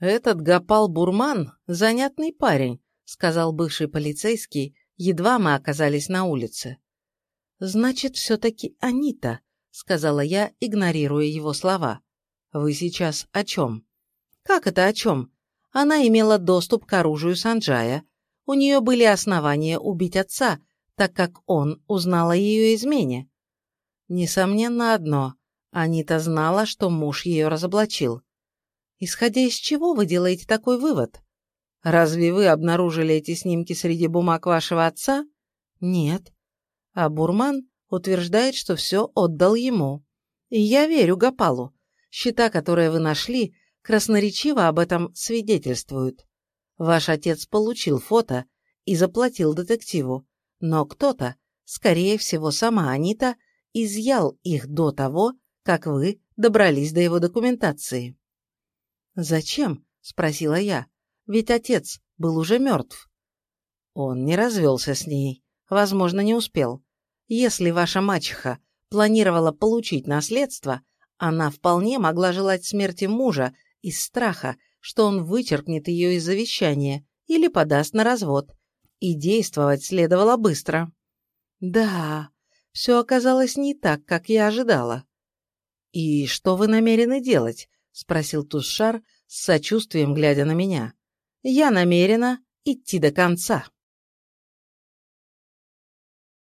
«Этот Гапал Бурман – занятный парень», – сказал бывший полицейский, едва мы оказались на улице. «Значит, все-таки Анита», – сказала я, игнорируя его слова. «Вы сейчас о чем?» «Как это о чем? Она имела доступ к оружию Санджая. У нее были основания убить отца, так как он узнал о ее измене. Несомненно одно – Анита знала, что муж ее разоблачил. Исходя из чего вы делаете такой вывод? Разве вы обнаружили эти снимки среди бумаг вашего отца? Нет. А Бурман утверждает, что все отдал ему. И я верю Гапалу. Счета, которые вы нашли, красноречиво об этом свидетельствуют. Ваш отец получил фото и заплатил детективу, но кто-то, скорее всего сама Анита, изъял их до того, как вы добрались до его документации. «Зачем?» – спросила я. «Ведь отец был уже мертв». Он не развелся с ней, возможно, не успел. Если ваша мачеха планировала получить наследство, она вполне могла желать смерти мужа из страха, что он вычеркнет ее из завещания или подаст на развод. И действовать следовало быстро. Да, все оказалось не так, как я ожидала. «И что вы намерены делать?» — спросил Тушар с сочувствием, глядя на меня. «Я намерена идти до конца».